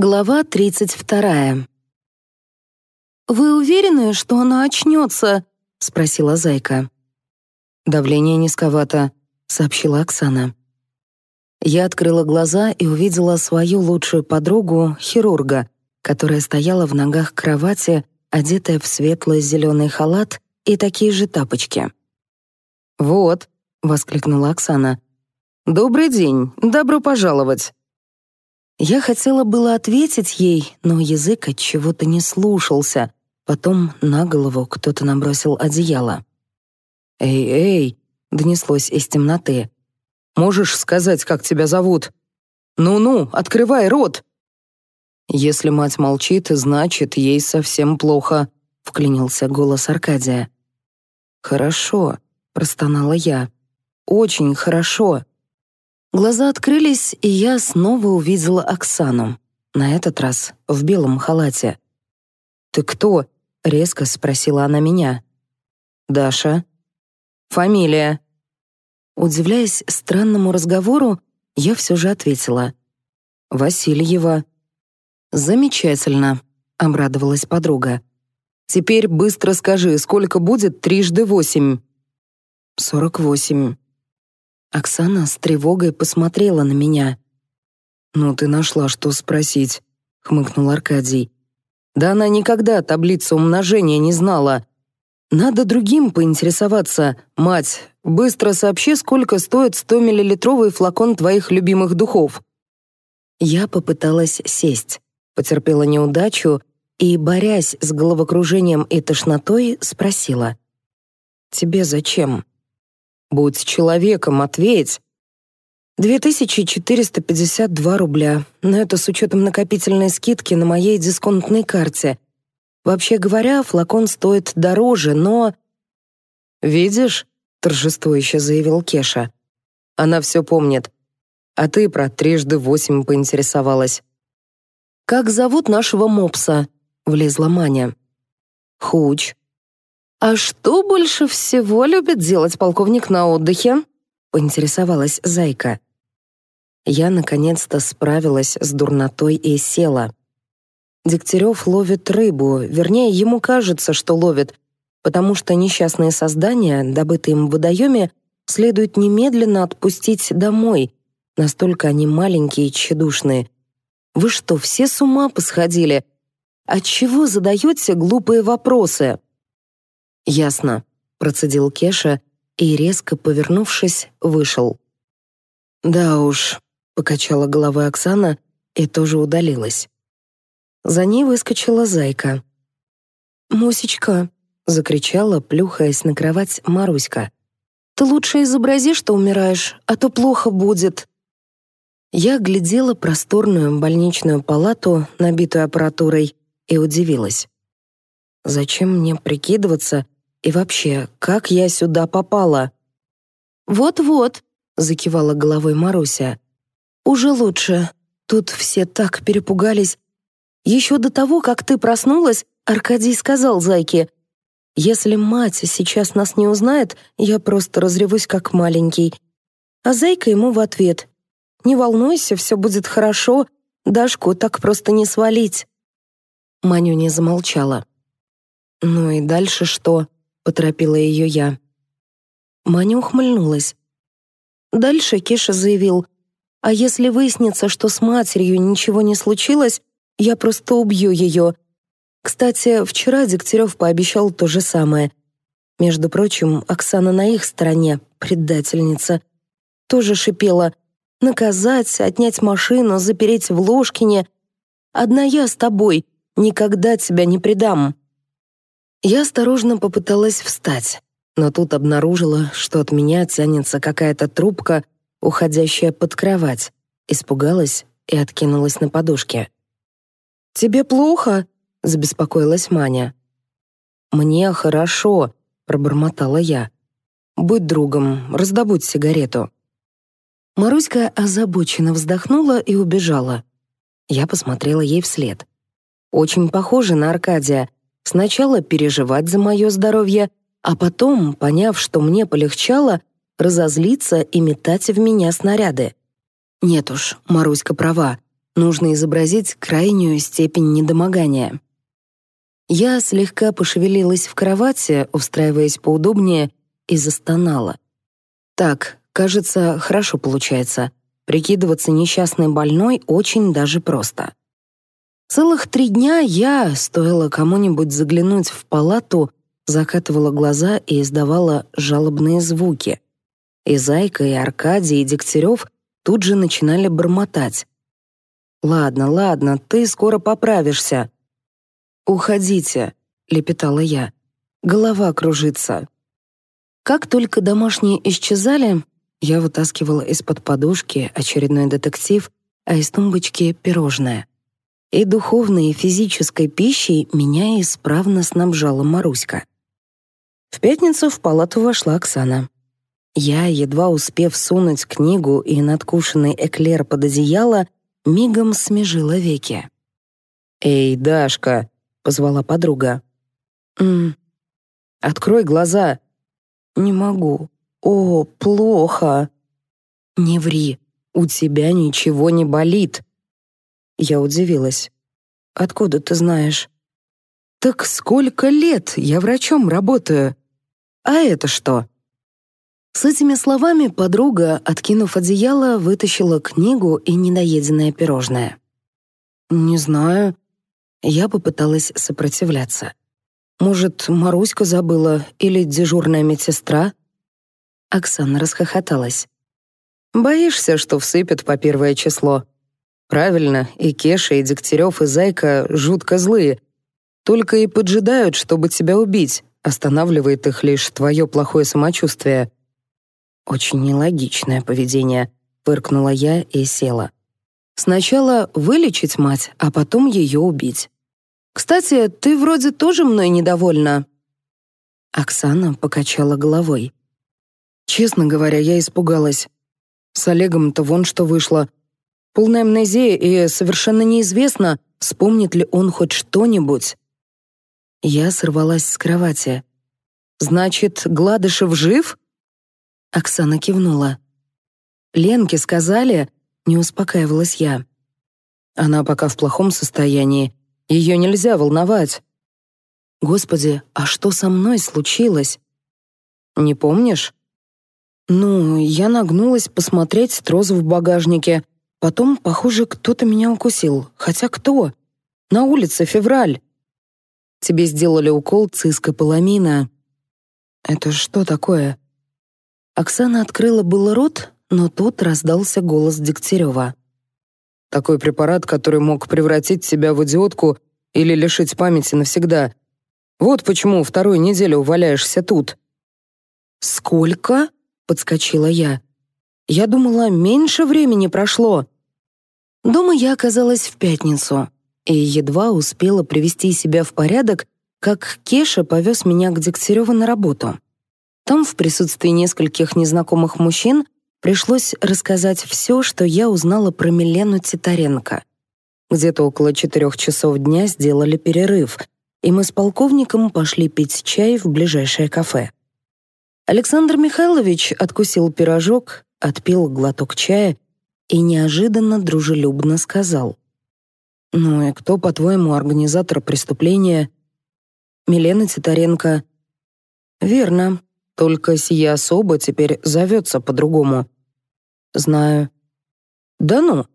Глава 32. «Вы уверены, что она очнется?» — спросила Зайка. «Давление низковато», — сообщила Оксана. Я открыла глаза и увидела свою лучшую подругу, хирурга, которая стояла в ногах кровати, одетая в светло-зеленый халат и такие же тапочки. «Вот», — воскликнула Оксана. «Добрый день, добро пожаловать». Я хотела было ответить ей, но язык от чего-то не слушался. Потом на голову кто-то набросил одеяло. «Эй, эй!» — донеслось из темноты. «Можешь сказать, как тебя зовут?» «Ну-ну, открывай рот!» «Если мать молчит, значит, ей совсем плохо», — вклинился голос Аркадия. «Хорошо», — простонала я. «Очень хорошо. Глаза открылись, и я снова увидела Оксану. На этот раз в белом халате. «Ты кто?» — резко спросила она меня. «Даша». «Фамилия». Удивляясь странному разговору, я все же ответила. «Васильева». «Замечательно», — обрадовалась подруга. «Теперь быстро скажи, сколько будет трижды восемь?» «Сорок восемь». Оксана с тревогой посмотрела на меня. «Ну ты нашла, что спросить», — хмыкнул Аркадий. «Да она никогда таблицу умножения не знала. Надо другим поинтересоваться. Мать, быстро сообщи, сколько стоит 100-миллилитровый флакон твоих любимых духов». Я попыталась сесть, потерпела неудачу и, борясь с головокружением и тошнотой, спросила. «Тебе зачем?» Будь человеком, ответь. 2452 рубля. Но это с учетом накопительной скидки на моей дисконтной карте. Вообще говоря, флакон стоит дороже, но... «Видишь?» — торжествующе заявил Кеша. «Она все помнит. А ты про трижды восемь поинтересовалась». «Как зовут нашего мопса?» — влезла Маня. «Хуч», «А что больше всего любит делать полковник на отдыхе?» — поинтересовалась Зайка. Я наконец-то справилась с дурнотой и села. Дегтярев ловит рыбу, вернее, ему кажется, что ловит, потому что несчастные создания, добытые им в водоеме, следует немедленно отпустить домой. Настолько они маленькие и тщедушные. Вы что, все с ума посходили? Отчего задаете глупые вопросы? «Ясно», — процедил Кеша и, резко повернувшись, вышел. «Да уж», — покачала головой Оксана и тоже удалилась. За ней выскочила зайка. «Мусечка», — закричала, плюхаясь на кровать Маруська. «Ты лучше изобрази, что умираешь, а то плохо будет». Я глядела просторную больничную палату, набитую аппаратурой, и удивилась. Зачем мне прикидываться, и вообще, как я сюда попала?» «Вот-вот», — закивала головой Маруся. «Уже лучше. Тут все так перепугались. Еще до того, как ты проснулась, Аркадий сказал зайке, «Если мать сейчас нас не узнает, я просто разревусь как маленький». А зайка ему в ответ, «Не волнуйся, все будет хорошо, Дашку так просто не свалить». Манюня замолчала. «Ну и дальше что?» — поторопила ее я. Маня ухмыльнулась. Дальше Кеша заявил, «А если выяснится, что с матерью ничего не случилось, я просто убью ее. Кстати, вчера Дегтярев пообещал то же самое. Между прочим, Оксана на их стороне, предательница. Тоже шипела, наказать, отнять машину, запереть в Ложкине. Одна я с тобой, никогда тебя не предам». Я осторожно попыталась встать, но тут обнаружила, что от меня тянется какая-то трубка, уходящая под кровать. Испугалась и откинулась на подушке. «Тебе плохо?» — забеспокоилась Маня. «Мне хорошо», — пробормотала я. «Будь другом, раздобудь сигарету». Маруська озабоченно вздохнула и убежала. Я посмотрела ей вслед. «Очень похоже на Аркадия», Сначала переживать за мое здоровье, а потом, поняв, что мне полегчало, разозлиться и метать в меня снаряды. Нет уж, Маруська права, нужно изобразить крайнюю степень недомогания. Я слегка пошевелилась в кровати, устраиваясь поудобнее, и застонала. Так, кажется, хорошо получается. Прикидываться несчастной больной очень даже просто. Целых три дня я, стоило кому-нибудь заглянуть в палату, закатывала глаза и издавала жалобные звуки. И Зайка, и Аркадий, и Дегтярев тут же начинали бормотать. «Ладно, ладно, ты скоро поправишься». «Уходите», — лепетала я. «Голова кружится». Как только домашние исчезали, я вытаскивала из-под подушки очередной детектив, а из тумбочки — пирожное — и духовной, и физической пищей меня исправно снабжала Маруська. В пятницу в палату вошла Оксана. Я, едва успев сунуть книгу и надкушенный эклер под одеяло, мигом смежила веки. «Эй, Дашка!» — позвала подруга. «М -м, «Открой глаза!» «Не могу. О, плохо!» «Не ври, у тебя ничего не болит!» Я удивилась. «Откуда ты знаешь?» «Так сколько лет я врачом работаю? А это что?» С этими словами подруга, откинув одеяло, вытащила книгу и недоеденное пирожное. «Не знаю». Я попыталась сопротивляться. «Может, Маруська забыла или дежурная медсестра?» Оксана расхохоталась. «Боишься, что всыпят по первое число?» Правильно, и Кеша, и Дегтярев, и Зайка жутко злые. Только и поджидают, чтобы тебя убить. Останавливает их лишь твое плохое самочувствие. Очень нелогичное поведение, фыркнула я и села. Сначала вылечить мать, а потом ее убить. Кстати, ты вроде тоже мной недовольна. Оксана покачала головой. Честно говоря, я испугалась. С Олегом-то вон что вышло — Полная амнезия и совершенно неизвестно, вспомнит ли он хоть что-нибудь. Я сорвалась с кровати. «Значит, Гладышев жив?» Оксана кивнула. «Ленке сказали...» — не успокаивалась я. «Она пока в плохом состоянии. Ее нельзя волновать». «Господи, а что со мной случилось?» «Не помнишь?» «Ну, я нагнулась посмотреть трозу в багажнике», Потом, похоже, кто-то меня укусил. Хотя кто? На улице февраль. Тебе сделали укол цискополамина. Это что такое? Оксана открыла было рот, но тут раздался голос Дегтярева. Такой препарат, который мог превратить тебя в идиотку или лишить памяти навсегда. Вот почему вторую неделю валяешься тут. «Сколько?» — подскочила я. Я думала, меньше времени прошло. Дома я оказалась в пятницу и едва успела привести себя в порядок, как Кеша повез меня к Дегтяреву на работу. Там в присутствии нескольких незнакомых мужчин пришлось рассказать все, что я узнала про Милену Титаренко. Где-то около четырех часов дня сделали перерыв, и мы с полковником пошли пить чай в ближайшее кафе. Александр Михайлович откусил пирожок, отпил глоток чая и неожиданно дружелюбно сказал. «Ну и кто, по-твоему, организатор преступления?» «Милена Титаренко». «Верно, только сия особа теперь зовется по-другому». «Знаю». «Да ну?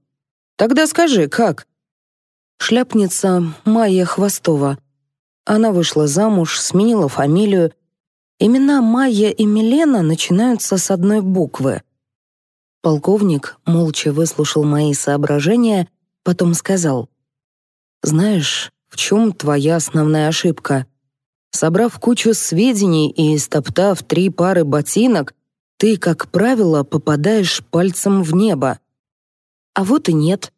Тогда скажи, как?» Шляпница Майя Хвостова. Она вышла замуж, сменила фамилию. Имена Майя и Милена начинаются с одной буквы — Полковник молча выслушал мои соображения, потом сказал. «Знаешь, в чем твоя основная ошибка? Собрав кучу сведений и стоптав три пары ботинок, ты, как правило, попадаешь пальцем в небо». «А вот и нет».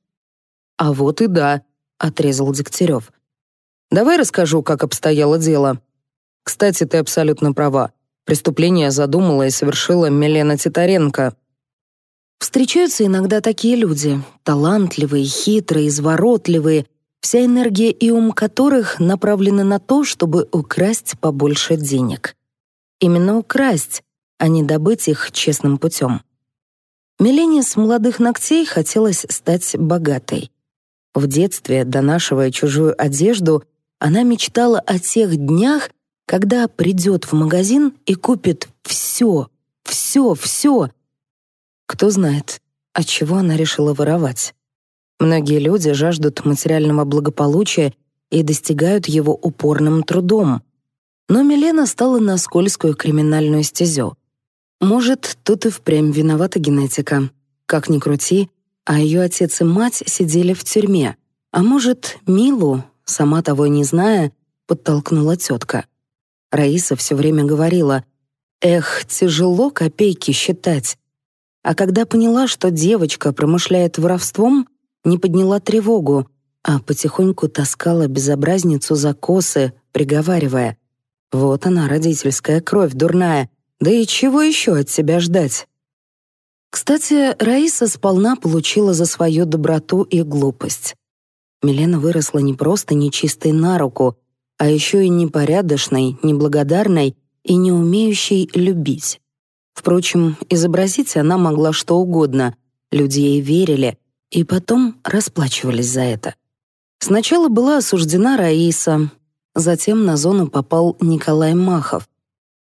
«А вот и да», — отрезал Дегтярев. «Давай расскажу, как обстояло дело. Кстати, ты абсолютно права. Преступление задумала и совершила Милена Титаренко, Встречаются иногда такие люди, талантливые, хитрые, изворотливые, вся энергия и ум которых направлены на то, чтобы украсть побольше денег. Именно украсть, а не добыть их честным путем. Милене с молодых ногтей хотелось стать богатой. В детстве, донашивая чужую одежду, она мечтала о тех днях, когда придет в магазин и купит все, все, все, кто знает, от чего она решила воровать. Многие люди жаждут материального благополучия и достигают его упорным трудом. Но Милена стала на скользкую криминальную стезю. Может, тут и впрямь виновата генетика. Как ни крути, а ее отец и мать сидели в тюрьме. А может, Милу, сама того не зная, подтолкнула тетка. Раиса все время говорила, «Эх, тяжело копейки считать, а когда поняла, что девочка промышляет воровством, не подняла тревогу, а потихоньку таскала безобразницу за косы, приговаривая. «Вот она, родительская кровь дурная, да и чего еще от себя ждать?» Кстати, Раиса сполна получила за свою доброту и глупость. Милена выросла не просто нечистой на руку, а еще и непорядочной, неблагодарной и не умеющей любить. Впрочем, изобразить она могла что угодно. Люди ей верили и потом расплачивались за это. Сначала была осуждена Раиса, затем на зону попал Николай Махов.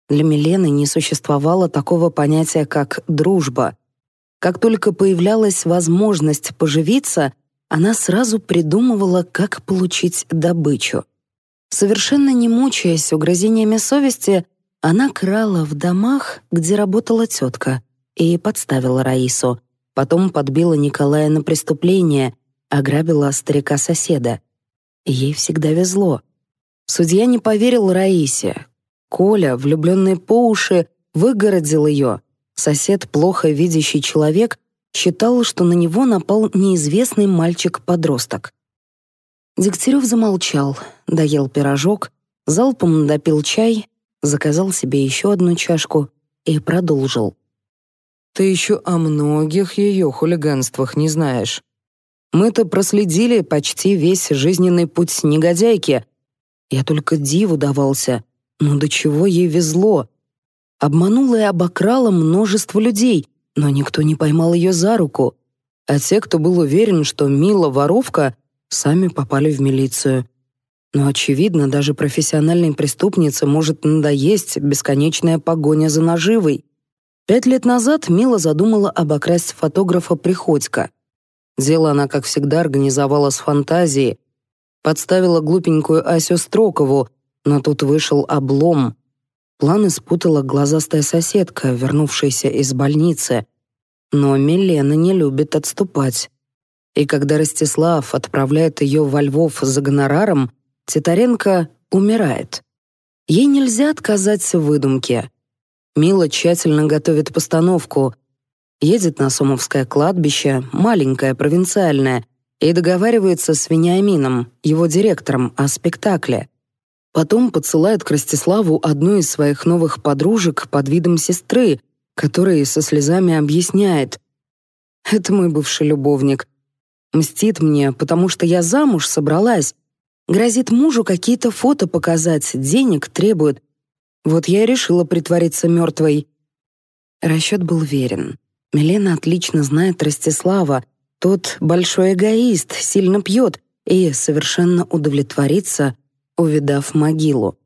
Для Милены не существовало такого понятия, как «дружба». Как только появлялась возможность поживиться, она сразу придумывала, как получить добычу. Совершенно не мучаясь угрозениями совести, она крала в домах, где работала тетка, и подставила Раису. Потом подбила Николая на преступление, ограбила старика-соседа. Ей всегда везло. Судья не поверил Раисе. Коля, влюбленный по уши, выгородил ее. Сосед, плохо видящий человек, считал, что на него напал неизвестный мальчик-подросток. Дегтярев замолчал, доел пирожок, залпом допил чай, заказал себе еще одну чашку и продолжил. «Ты еще о многих ее хулиганствах не знаешь. Мы-то проследили почти весь жизненный путь негодяйки. Я только диву давался. Ну до чего ей везло? Обманула и обокрала множество людей, но никто не поймал ее за руку. А те, кто был уверен, что Мила воровка, сами попали в милицию. Но, очевидно, даже профессиональной преступнице может надоесть бесконечная погоня за наживой. Пять лет назад Мила задумала обокрасть фотографа Приходько. Дело она, как всегда, организовала с фантазией. Подставила глупенькую Асю Строкову, но тут вышел облом. План испутала глазастая соседка, вернувшаяся из больницы. Но Милена не любит отступать. И когда Ростислав отправляет ее во Львов за гонораром, Титаренко умирает. Ей нельзя отказать в выдумке. Мила тщательно готовит постановку. Едет на Сомовское кладбище, маленькое, провинциальное, и договаривается с Вениамином, его директором, о спектакле. Потом подсылает к Ростиславу одну из своих новых подружек под видом сестры, которая со слезами объясняет. «Это мой бывший любовник. Мстит мне, потому что я замуж собралась, Грозит мужу какие-то фото показать, денег требует. Вот я и решила притвориться мертвой. Расчет был верен. Милена отлично знает Ростислава. Тот большой эгоист, сильно пьет и совершенно удовлетворится, увидав могилу.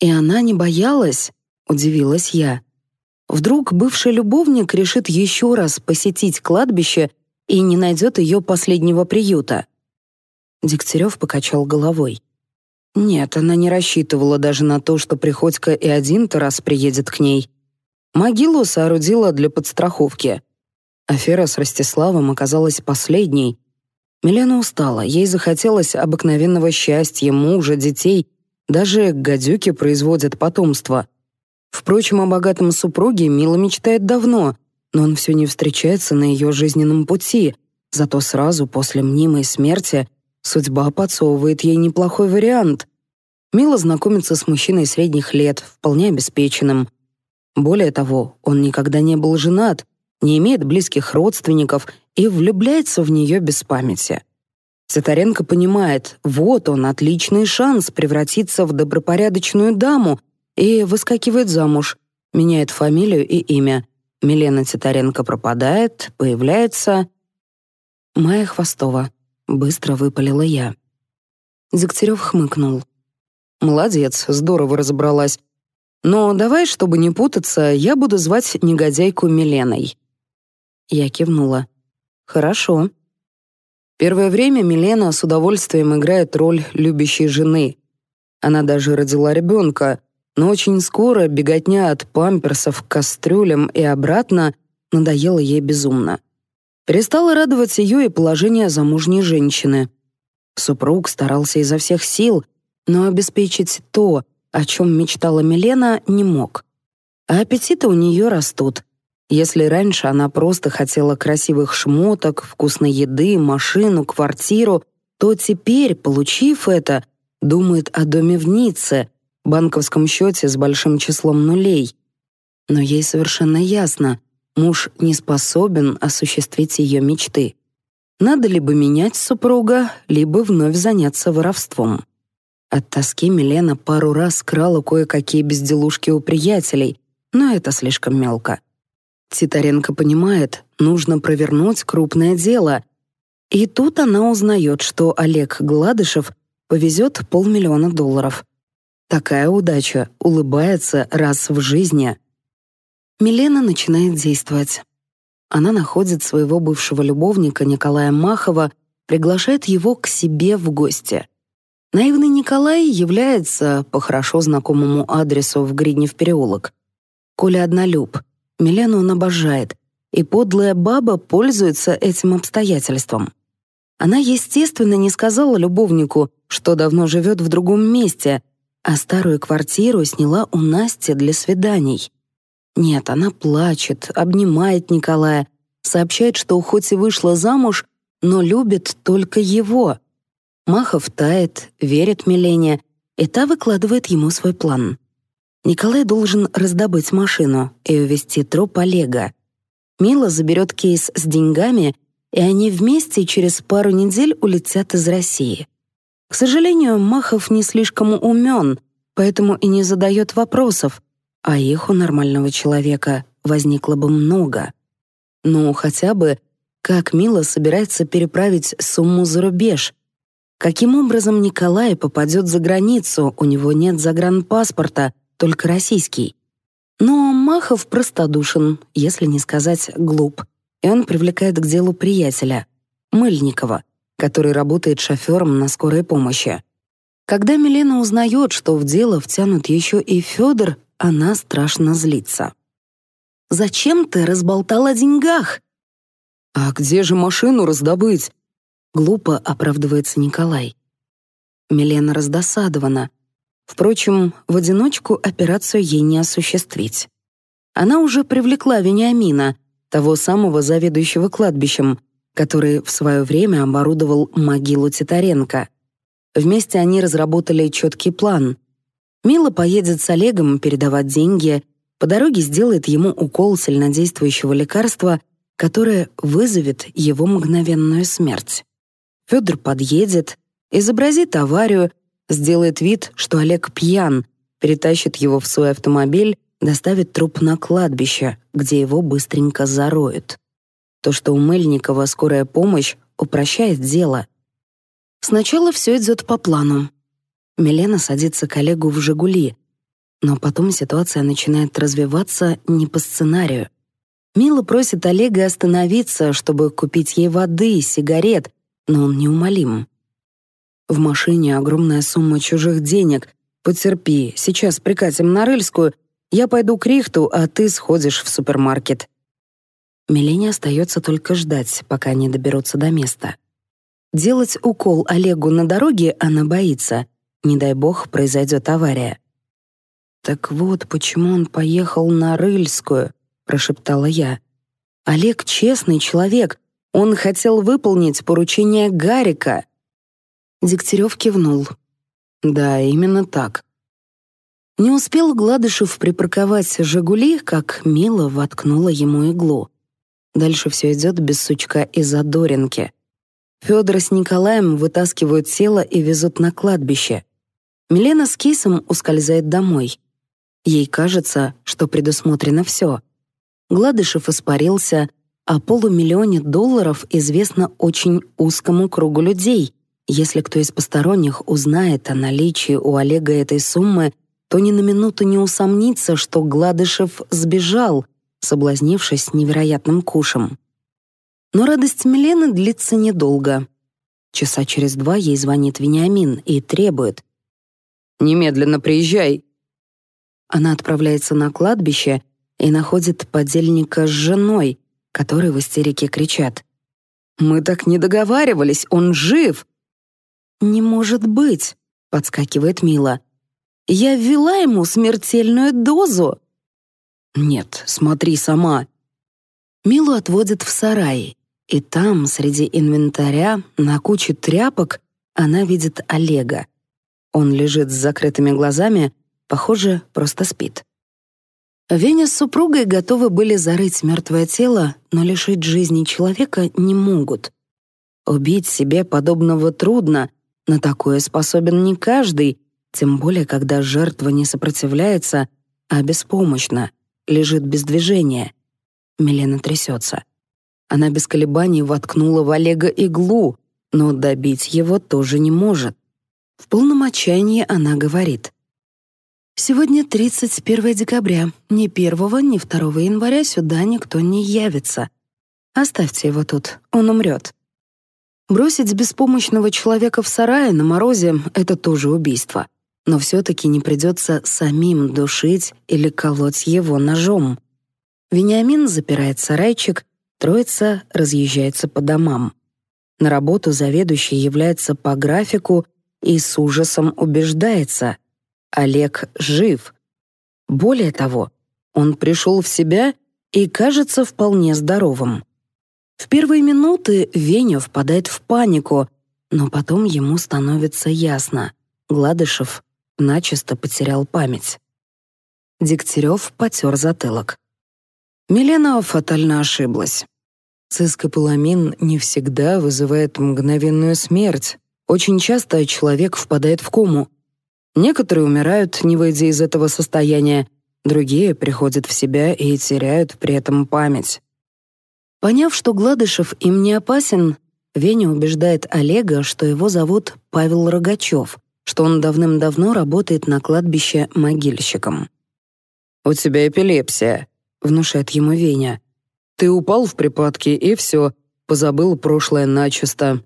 И она не боялась, удивилась я. Вдруг бывший любовник решит еще раз посетить кладбище и не найдет ее последнего приюта. Дегтярев покачал головой. Нет, она не рассчитывала даже на то, что Приходько и один-то раз приедет к ней. Могилу соорудила для подстраховки. Афера с Ростиславом оказалась последней. Милена устала, ей захотелось обыкновенного счастья, мужа, детей. Даже гадюки производят потомство. Впрочем, о богатом супруге Мила мечтает давно, но он все не встречается на ее жизненном пути. Зато сразу после мнимой смерти — Судьба подсовывает ей неплохой вариант. Мила знакомится с мужчиной средних лет, вполне обеспеченным. Более того, он никогда не был женат, не имеет близких родственников и влюбляется в нее без памяти. Цитаренко понимает, вот он, отличный шанс превратиться в добропорядочную даму и выскакивает замуж, меняет фамилию и имя. Милена Цитаренко пропадает, появляется... Майя Хвостова. Быстро выпалила я. Дегтярев хмыкнул. «Молодец, здорово разобралась. Но давай, чтобы не путаться, я буду звать негодяйку Миленой». Я кивнула. «Хорошо». Первое время Милена с удовольствием играет роль любящей жены. Она даже родила ребенка, но очень скоро беготня от памперсов к кастрюлям и обратно надоела ей безумно. Перестало радовать ее и положение замужней женщины. Супруг старался изо всех сил, но обеспечить то, о чем мечтала Милена, не мог. А аппетиты у нее растут. Если раньше она просто хотела красивых шмоток, вкусной еды, машину, квартиру, то теперь, получив это, думает о доме в Ницце, банковском счете с большим числом нулей. Но ей совершенно ясно, муж не способен осуществить ее мечты. Надо либо менять супруга, либо вновь заняться воровством. От тоски Милена пару раз крала кое-какие безделушки у приятелей, но это слишком мелко. Титаренко понимает, нужно провернуть крупное дело. И тут она узнает, что Олег Гладышев повезет полмиллиона долларов. Такая удача улыбается раз в жизни — Милена начинает действовать. Она находит своего бывшего любовника Николая Махова, приглашает его к себе в гости. Наивный Николай является по хорошо знакомому адресу в Гриднев переулок. Коля однолюб, Милену он обожает, и подлая баба пользуется этим обстоятельством. Она, естественно, не сказала любовнику, что давно живет в другом месте, а старую квартиру сняла у Насти для свиданий. Нет, она плачет, обнимает Николая, сообщает, что хоть и вышла замуж, но любит только его. Махов тает, верит Милене, и та выкладывает ему свой план. Николай должен раздобыть машину и увезти труп Олега. Мила заберет кейс с деньгами, и они вместе через пару недель улетят из России. К сожалению, Махов не слишком умен, поэтому и не задает вопросов, а их у нормального человека возникло бы много. Ну, хотя бы, как Мила собирается переправить сумму за рубеж? Каким образом Николай попадет за границу? У него нет загранпаспорта, только российский. Но Махов простодушен, если не сказать глуп, и он привлекает к делу приятеля, Мыльникова, который работает шофером на скорой помощи. Когда Милена узнает, что в дело втянут еще и Федор, она страшно злится. «Зачем ты разболтал о деньгах?» «А где же машину раздобыть?» Глупо оправдывается Николай. Милена раздосадована. Впрочем, в одиночку операцию ей не осуществить. Она уже привлекла Вениамина, того самого заведующего кладбищем, который в свое время оборудовал могилу Титаренко. Вместе они разработали четкий план. Мила поедет с Олегом передавать деньги, по дороге сделает ему укол сильнодействующего лекарства, которое вызовет его мгновенную смерть. Федор подъедет, изобразит аварию, сделает вид, что Олег пьян, перетащит его в свой автомобиль, доставит труп на кладбище, где его быстренько зароют. То, что у Мельникова скорая помощь, упрощает дело. Сначала все идет по плану. Милена садится к Олегу в «Жигули», но потом ситуация начинает развиваться не по сценарию. Мила просит Олега остановиться, чтобы купить ей воды и сигарет, но он неумолим. В машине огромная сумма чужих денег. Потерпи, сейчас прикатим на Рыльскую. Я пойду к Рихту, а ты сходишь в супермаркет. Милене остается только ждать, пока они доберутся до места. Делать укол Олегу на дороге она боится. Не дай бог, произойдет авария. «Так вот, почему он поехал на Рыльскую», — прошептала я. «Олег честный человек. Он хотел выполнить поручение Гарика». Дегтярев кивнул. «Да, именно так». Не успел Гладышев припарковать «Жигули», как Мила воткнула ему иглу. Дальше все идет без сучка и задоринки. Федор с Николаем вытаскивают тело и везут на кладбище. Милена с кейсом ускользает домой. Ей кажется, что предусмотрено все. Гладышев испарился, о полумиллионе долларов известно очень узкому кругу людей. Если кто из посторонних узнает о наличии у Олега этой суммы, то ни на минуту не усомнится, что Гладышев сбежал, соблазнившись невероятным кушем. Но радость Милены длится недолго. Часа через два ей звонит Вениамин и требует — Немедленно приезжай». Она отправляется на кладбище и находит подельника с женой, который в истерике кричат. «Мы так не договаривались, он жив!» «Не может быть!» — подскакивает Мила. «Я ввела ему смертельную дозу!» «Нет, смотри сама!» Милу отводят в сарай, и там, среди инвентаря, на куче тряпок, она видит Олега. Он лежит с закрытыми глазами, похоже, просто спит. Веня с супругой готовы были зарыть мертвое тело, но лишить жизни человека не могут. Убить себе подобного трудно, на такое способен не каждый, тем более когда жертва не сопротивляется, а беспомощно, лежит без движения. Милена трясется. Она без колебаний воткнула в Олега иглу, но добить его тоже не может. В полном отчаянии она говорит. «Сегодня 31 декабря. Ни 1, ни 2 января сюда никто не явится. Оставьте его тут, он умрет». Бросить беспомощного человека в сарае на морозе — это тоже убийство. Но все-таки не придется самим душить или колоть его ножом. Вениамин запирает сарайчик, троица разъезжается по домам. На работу заведующий является по графику — и с ужасом убеждается — Олег жив. Более того, он пришел в себя и кажется вполне здоровым. В первые минуты Веня впадает в панику, но потом ему становится ясно — Гладышев начисто потерял память. Дегтярев потер затылок. Милена фатально ошиблась. Цискополамин не всегда вызывает мгновенную смерть, очень часто человек впадает в кому. Некоторые умирают, не выйдя из этого состояния, другие приходят в себя и теряют при этом память. Поняв, что Гладышев им не опасен, Веня убеждает Олега, что его зовут Павел Рогачев, что он давным-давно работает на кладбище могильщиком. «У тебя эпилепсия», — внушает ему Веня. «Ты упал в припадке, и все, позабыл прошлое начисто.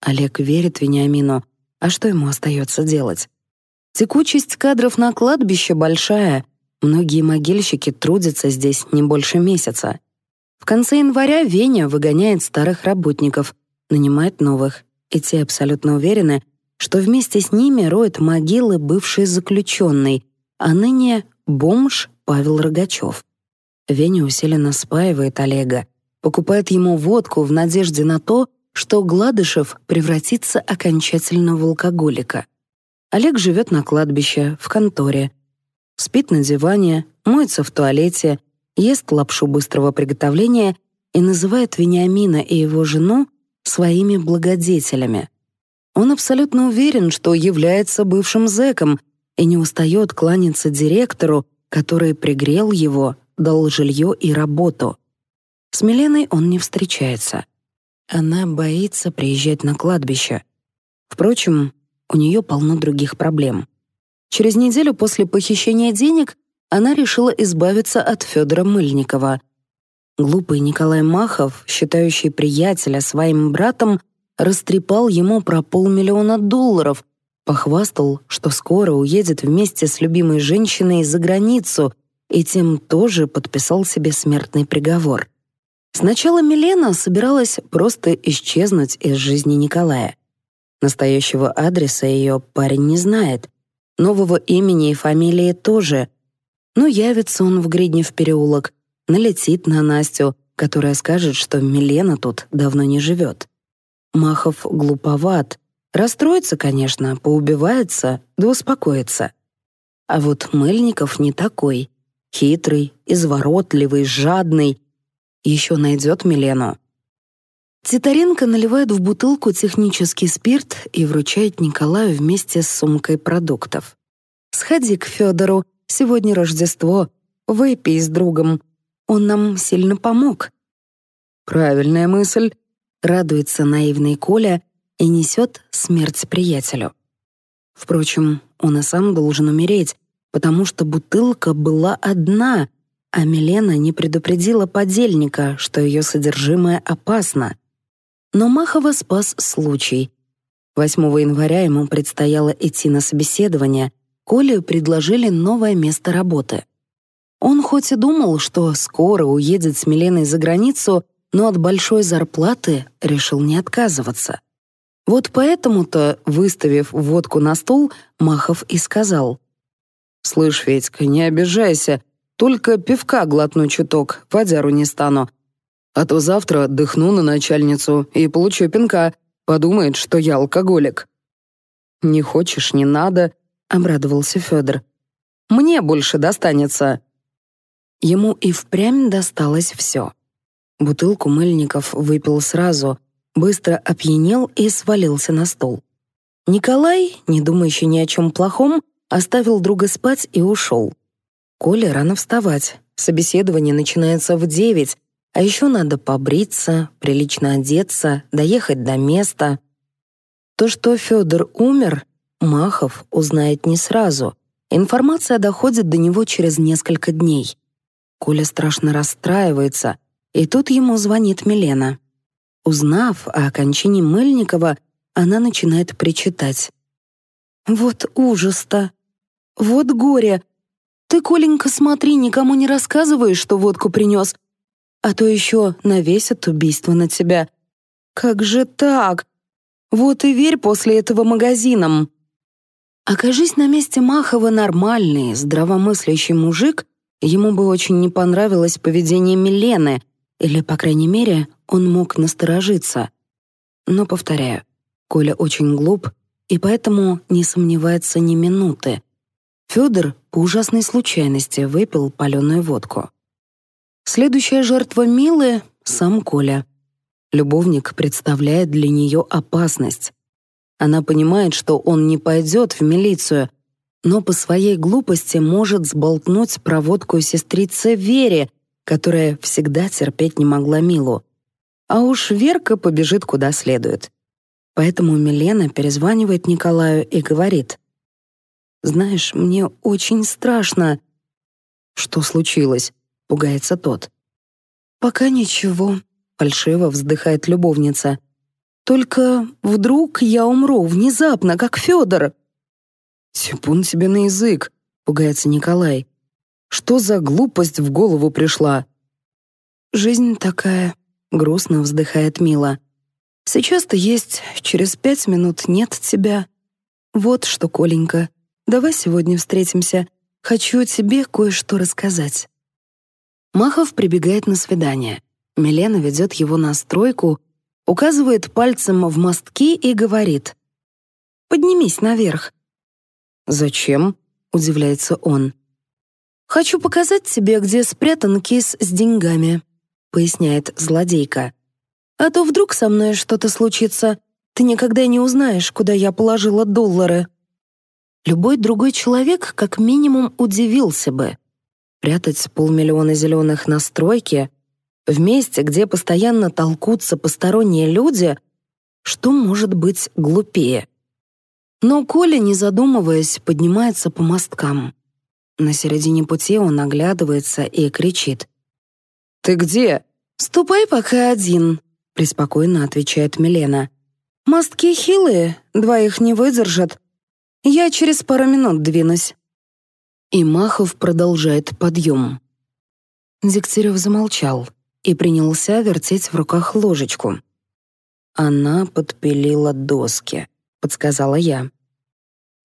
Олег верит Вениамину. А что ему остается делать? Текучесть кадров на кладбище большая. Многие могильщики трудятся здесь не больше месяца. В конце января Веня выгоняет старых работников, нанимает новых. И те абсолютно уверены, что вместе с ними роет могилы бывший заключенный, а ныне бомж Павел Рогачев. Веня усиленно спаивает Олега, покупает ему водку в надежде на то, что Гладышев превратится окончательно в алкоголика. Олег живет на кладбище, в конторе. Спит на диване, моется в туалете, ест лапшу быстрого приготовления и называет Вениамина и его жену своими благодетелями. Он абсолютно уверен, что является бывшим зэком и не устает кланяться директору, который пригрел его, дал жилье и работу. С Миленой он не встречается. Она боится приезжать на кладбище. Впрочем, у нее полно других проблем. Через неделю после похищения денег она решила избавиться от Федора Мыльникова. Глупый Николай Махов, считающий приятеля своим братом, растрепал ему про полмиллиона долларов, похвастал, что скоро уедет вместе с любимой женщиной за границу и тем тоже подписал себе смертный приговор. Сначала Милена собиралась просто исчезнуть из жизни Николая. Настоящего адреса ее парень не знает, нового имени и фамилии тоже. Но явится он в Гриднев переулок, налетит на Настю, которая скажет, что Милена тут давно не живет. Махов глуповат, расстроится, конечно, поубивается, да успокоится. А вот Мыльников не такой. Хитрый, изворотливый, жадный — еще найдет Милену. Титаренко наливает в бутылку технический спирт и вручает Николаю вместе с сумкой продуктов. «Сходи к Федору, сегодня Рождество, выпей с другом. Он нам сильно помог». «Правильная мысль», — радуется наивный Коля и несет смерть приятелю. Впрочем, он и сам должен умереть, потому что бутылка была одна — а Милена не предупредила подельника, что ее содержимое опасно. Но Махова спас случай. 8 января ему предстояло идти на собеседование, Коле предложили новое место работы. Он хоть и думал, что скоро уедет с Миленой за границу, но от большой зарплаты решил не отказываться. Вот поэтому-то, выставив водку на стол, Махов и сказал. «Слышь, Федька, не обижайся, только пивка глотну чуток, водяру не стану. А то завтра отдыхну на начальницу и получу пинка. Подумает, что я алкоголик». «Не хочешь, не надо», — обрадовался Федор. «Мне больше достанется». Ему и впрямь досталось все. Бутылку Мыльников выпил сразу, быстро опьянел и свалился на стол. Николай, не думающий ни о чем плохом, оставил друга спать и ушел. Коле рано вставать. Собеседование начинается в девять, а еще надо побриться, прилично одеться, доехать до места. То, что Федор умер, Махов узнает не сразу. Информация доходит до него через несколько дней. Коля страшно расстраивается, и тут ему звонит Милена. Узнав о кончине Мыльникова, она начинает причитать. «Вот ужас-то! Вот горе! Ты, Коленька, смотри, никому не рассказывай, что водку принес, а то еще навесят убийство на тебя. Как же так? Вот и верь после этого магазинам. Окажись на месте Махова нормальный, здравомыслящий мужик, ему бы очень не понравилось поведение Милены, или, по крайней мере, он мог насторожиться. Но, повторяю, Коля очень глуп и поэтому не сомневается ни минуты. Федор по ужасной случайности выпил паленую водку. Следующая жертва Милы — сам Коля. Любовник представляет для нее опасность. Она понимает, что он не пойдет в милицию, но по своей глупости может сболтнуть проводку сестрице Вере, которая всегда терпеть не могла Милу. А уж Верка побежит куда следует. Поэтому Милена перезванивает Николаю и говорит. Знаешь, мне очень страшно. Что случилось? Пугается тот. Пока ничего, фальшиво вздыхает любовница. Только вдруг я умру внезапно, как Федор. Типун тебе на язык, пугается Николай. Что за глупость в голову пришла? Жизнь такая, грустно вздыхает Мила. Сейчас-то есть, через пять минут нет тебя. Вот что, Коленька, Давай сегодня встретимся. Хочу тебе кое-что рассказать». Махов прибегает на свидание. Милена ведет его на стройку, указывает пальцем в мостки и говорит. «Поднимись наверх». «Зачем?» — удивляется он. «Хочу показать тебе, где спрятан кейс с деньгами», — поясняет злодейка. «А то вдруг со мной что-то случится. Ты никогда не узнаешь, куда я положила доллары». Любой другой человек как минимум удивился бы. Прятать полмиллиона зеленых на стройке, в месте, где постоянно толкутся посторонние люди, что может быть глупее? Но Коля, не задумываясь, поднимается по мосткам. На середине пути он оглядывается и кричит. «Ты где?» «Ступай пока один», — преспокойно отвечает Милена. «Мостки хилые, двоих не выдержат, я через пару минут двинусь». И Махов продолжает подъем. Дегтярев замолчал и принялся вертеть в руках ложечку. «Она подпилила доски», — подсказала я.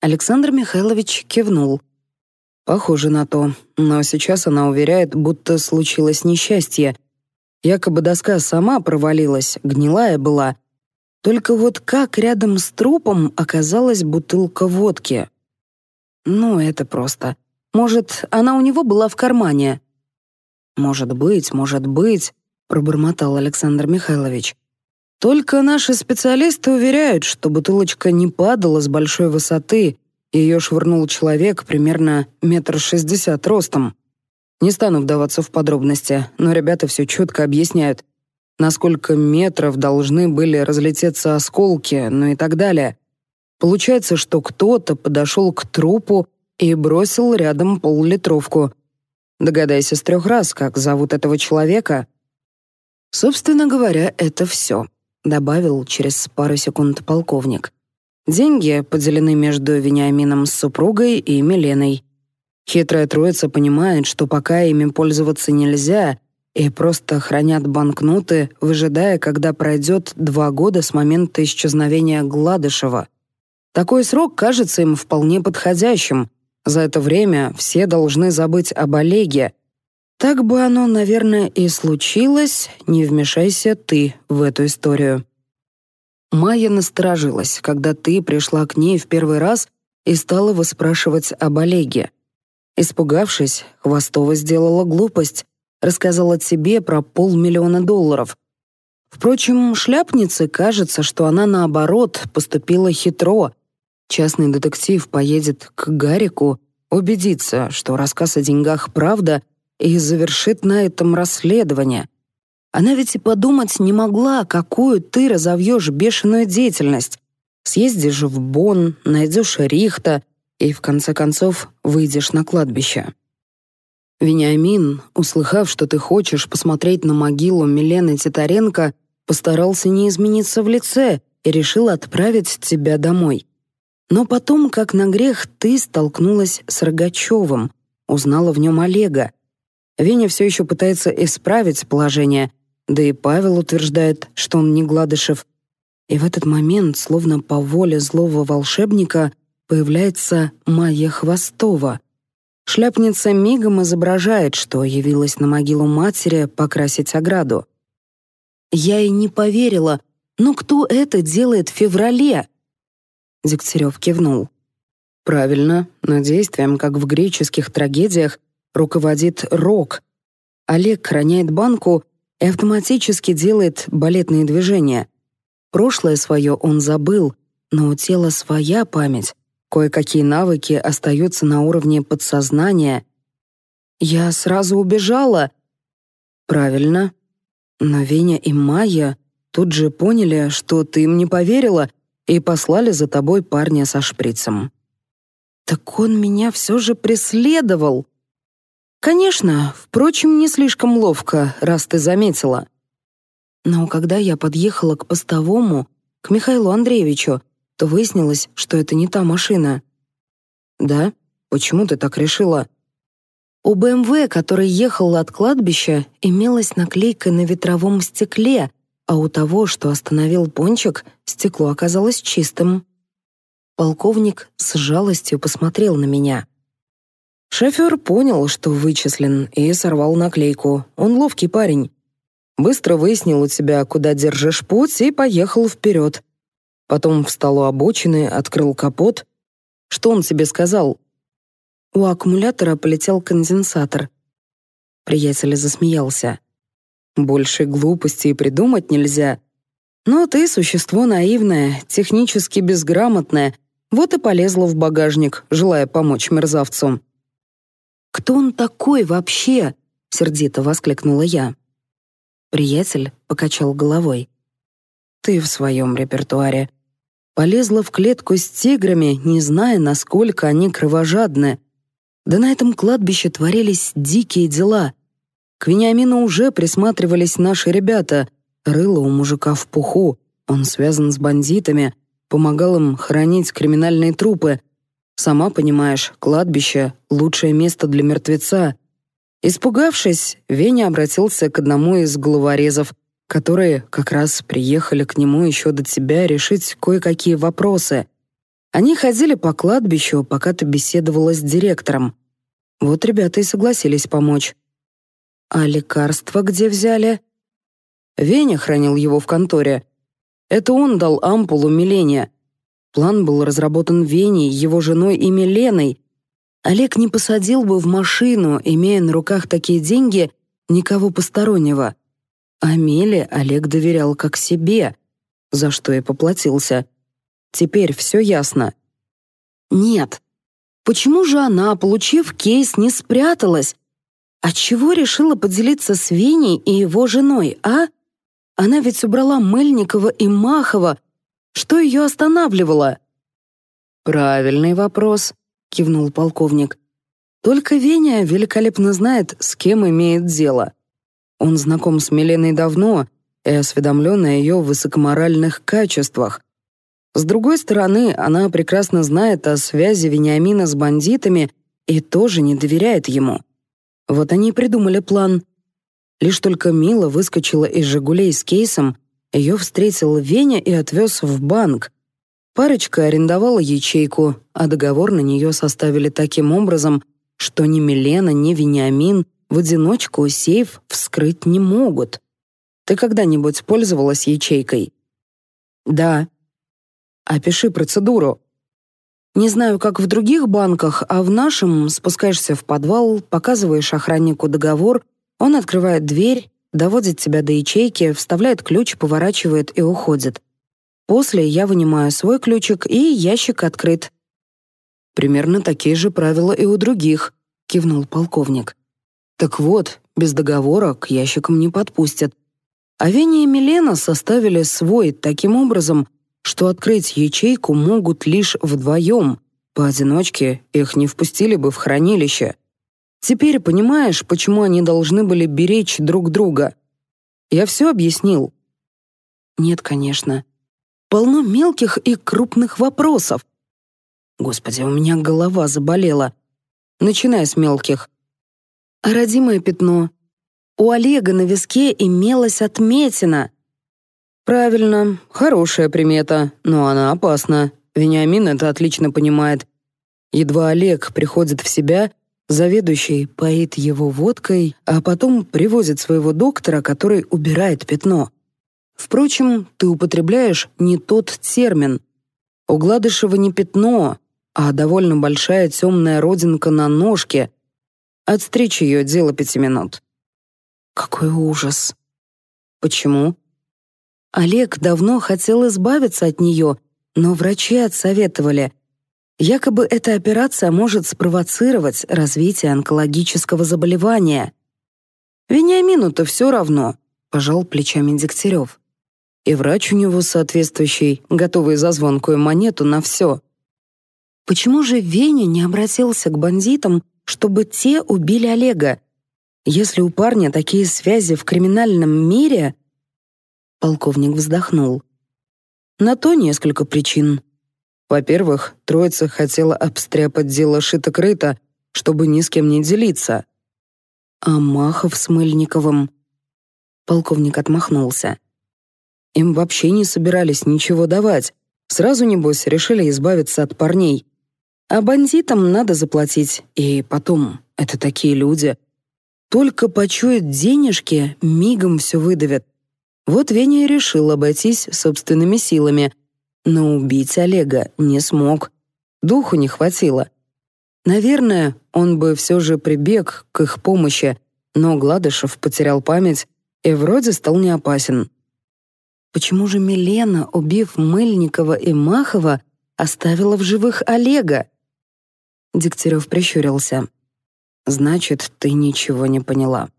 Александр Михайлович кивнул. «Похоже на то, но сейчас она уверяет, будто случилось несчастье. Якобы доска сама провалилась, гнилая была, только вот как рядом с трупом оказалась бутылка водки? Ну, это просто. Может, она у него была в кармане? Может быть, может быть, пробормотал Александр Михайлович. Только наши специалисты уверяют, что бутылочка не падала с большой высоты, ее швырнул человек примерно метр шестьдесят ростом. Не стану вдаваться в подробности, но ребята все четко объясняют. Насколько метров должны были разлететься осколки, ну и так далее. Получается, что кто-то подошел к трупу и бросил рядом поллитровку. Догадайся с трех раз, как зовут этого человека. Собственно говоря, это все, добавил через пару секунд полковник. Деньги поделены между Вениамином с супругой и Миленой. Хитрая троица понимает, что пока ими пользоваться нельзя, и просто хранят банкноты, выжидая, когда пройдет два года с момента исчезновения Гладышева. Такой срок кажется им вполне подходящим. За это время все должны забыть об Олеге. Так бы оно, наверное, и случилось, не вмешайся ты в эту историю. Майя насторожилась, когда ты пришла к ней в первый раз и стала выспрашивать об Олеге. Испугавшись, Хвостова сделала глупость, рассказала тебе про полмиллиона долларов. Впрочем, шляпнице кажется, что она, наоборот, поступила хитро. Частный детектив поедет к Гарику, убедится, что рассказ о деньгах правда, и завершит на этом расследование. Она ведь и подумать не могла, какую ты разовьешь бешеную деятельность. Съездишь в Бонн, найдешь Рихта — и в конце концов выйдешь на кладбище. Вениамин, услыхав, что ты хочешь посмотреть на могилу Милены Титаренко, постарался не измениться в лице и решил отправить тебя домой. Но потом, как на грех, ты столкнулась с Рогачевым, узнала в нем Олега. Веня все еще пытается исправить положение, да и Павел утверждает, что он не Гладышев. И в этот момент, словно по воле злого волшебника, появляется Майя Хвостова — Шляпница мигом изображает, что явилась на могилу матери покрасить ограду. Я и не поверила. Но кто это делает в феврале? Дегтярев кивнул. Правильно, но действием, как в греческих трагедиях, руководит Рок. Олег храняет банку и автоматически делает балетные движения. Прошлое свое он забыл, но у тела своя память кое-какие навыки остаются на уровне подсознания. Я сразу убежала. Правильно. Но Веня и Майя тут же поняли, что ты им не поверила, и послали за тобой парня со шприцем. Так он меня все же преследовал. Конечно, впрочем, не слишком ловко, раз ты заметила. Но когда я подъехала к постовому, к Михаилу Андреевичу, то выяснилось, что это не та машина. «Да? Почему ты так решила?» У БМВ, который ехал от кладбища, имелась наклейка на ветровом стекле, а у того, что остановил пончик, стекло оказалось чистым. Полковник с жалостью посмотрел на меня. Шофер понял, что вычислен, и сорвал наклейку. Он ловкий парень. Быстро выяснил у тебя, куда держишь путь, и поехал вперед. Потом встал у обочины, открыл капот. Что он себе сказал? У аккумулятора полетел конденсатор. Приятель засмеялся. Больше глупостей придумать нельзя. Но ты существо наивное, технически безграмотное, вот и полезла в багажник, желая помочь мерзавцу. «Кто он такой вообще?» — сердито воскликнула я. Приятель покачал головой. «Ты в своем репертуаре. Полезла в клетку с тиграми, не зная, насколько они кровожадны. Да на этом кладбище творились дикие дела. К Вениамину уже присматривались наши ребята. Рыло у мужика в пуху, он связан с бандитами, помогал им хранить криминальные трупы. Сама понимаешь, кладбище — лучшее место для мертвеца. Испугавшись, Веня обратился к одному из головорезов — которые как раз приехали к нему еще до тебя решить кое-какие вопросы. Они ходили по кладбищу, пока ты беседовала с директором. Вот ребята и согласились помочь. А лекарства где взяли? Веня хранил его в конторе. Это он дал ампулу Милене. План был разработан Веней, его женой и Миленой. Олег не посадил бы в машину, имея на руках такие деньги, никого постороннего — Амеле Олег доверял как себе, за что и поплатился. Теперь все ясно. Нет. Почему же она, получив кейс, не спряталась? Отчего решила поделиться с Виней и его женой, а? Она ведь убрала Мыльникова и Махова. Что ее останавливало? Правильный вопрос, кивнул полковник. Только Веня великолепно знает, с кем имеет дело. Он знаком с Миленой давно и осведомлен о ее высокоморальных качествах. С другой стороны, она прекрасно знает о связи Вениамина с бандитами и тоже не доверяет ему. Вот они и придумали план. Лишь только Мила выскочила из «Жигулей» с кейсом, ее встретил Веня и отвез в банк. Парочка арендовала ячейку, а договор на нее составили таким образом, что ни Милена, ни Вениамин в одиночку сейф вскрыть не могут. Ты когда-нибудь пользовалась ячейкой? Да. Опиши процедуру. Не знаю, как в других банках, а в нашем спускаешься в подвал, показываешь охраннику договор, он открывает дверь, доводит тебя до ячейки, вставляет ключ, поворачивает и уходит. После я вынимаю свой ключик, и ящик открыт. Примерно такие же правила и у других, кивнул полковник. Так вот, без договора к ящикам не подпустят. А Веня и Милена составили свой таким образом, что открыть ячейку могут лишь вдвоем. Поодиночке их не впустили бы в хранилище. Теперь понимаешь, почему они должны были беречь друг друга? Я все объяснил. Нет, конечно. Полно мелких и крупных вопросов. Господи, у меня голова заболела. Начиная с мелких. А родимое пятно. У Олега на виске имелась отметина. Правильно, хорошая примета, но она опасна. Вениамин это отлично понимает. Едва Олег приходит в себя, заведующий поит его водкой, а потом привозит своего доктора, который убирает пятно. Впрочем, ты употребляешь не тот термин. У Гладышева не пятно, а довольно большая темная родинка на ножке — Отстричь ее — дело пяти минут». Какой ужас. Почему? Олег давно хотел избавиться от нее, но врачи отсоветовали. Якобы эта операция может спровоцировать развитие онкологического заболевания. Вениамину-то все равно, пожал плечами Дегтярев. И врач у него соответствующий, готовый за звонкую монету на все. Почему же Веня не обратился к бандитам чтобы те убили Олега. Если у парня такие связи в криминальном мире... Полковник вздохнул. На то несколько причин. Во-первых, троица хотела обстряпать дело шито-крыто, чтобы ни с кем не делиться. А Махов с Мыльниковым... Полковник отмахнулся. Им вообще не собирались ничего давать. Сразу, небось, решили избавиться от парней. А бандитам надо заплатить. И потом, это такие люди. Только почуют денежки, мигом все выдавят. Вот Веня и решил обойтись собственными силами. Но убить Олега не смог. Духу не хватило. Наверное, он бы все же прибег к их помощи, но Гладышев потерял память и вроде стал не опасен. Почему же Милена, убив Мыльникова и Махова, оставила в живых Олега? Дегтярев прищурился. «Значит, ты ничего не поняла.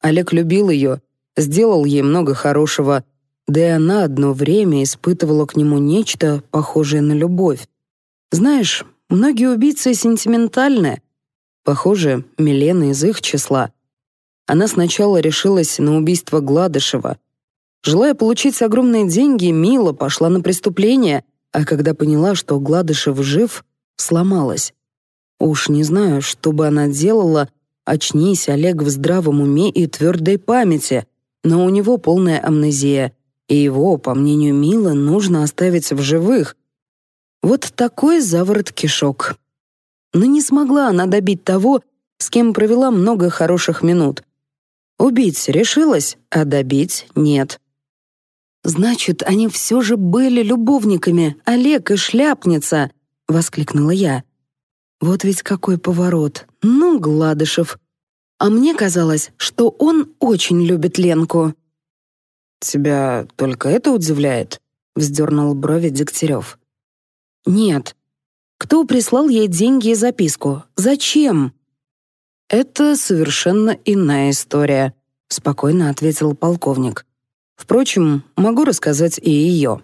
Олег любил ее, сделал ей много хорошего, да и она одно время испытывала к нему нечто похожее на любовь. Знаешь, многие убийцы сентиментальны. Похоже, Милена из их числа. Она сначала решилась на убийство Гладышева. Желая получить огромные деньги, Мила пошла на преступление, а когда поняла, что Гладышев жив, сломалась. Уж не знаю, что бы она делала, очнись Олег в здравом уме и твердой памяти, но у него полная амнезия, и его, по мнению Милы, нужно оставить в живых. Вот такой заворот кишок. Но не смогла она добить того, с кем провела много хороших минут. Убить решилась, а добить нет. «Значит, они все же были любовниками, Олег и шляпница!» — воскликнула я. Вот ведь какой поворот. Ну, Гладышев. А мне казалось, что он очень любит Ленку. «Тебя только это удивляет?» — вздернул брови Дегтярев. «Нет. Кто прислал ей деньги и записку? Зачем?» «Это совершенно иная история», — спокойно ответил полковник. «Впрочем, могу рассказать и ее».